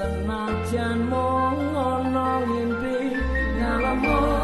senajan mung ana ngimpi ngalamun.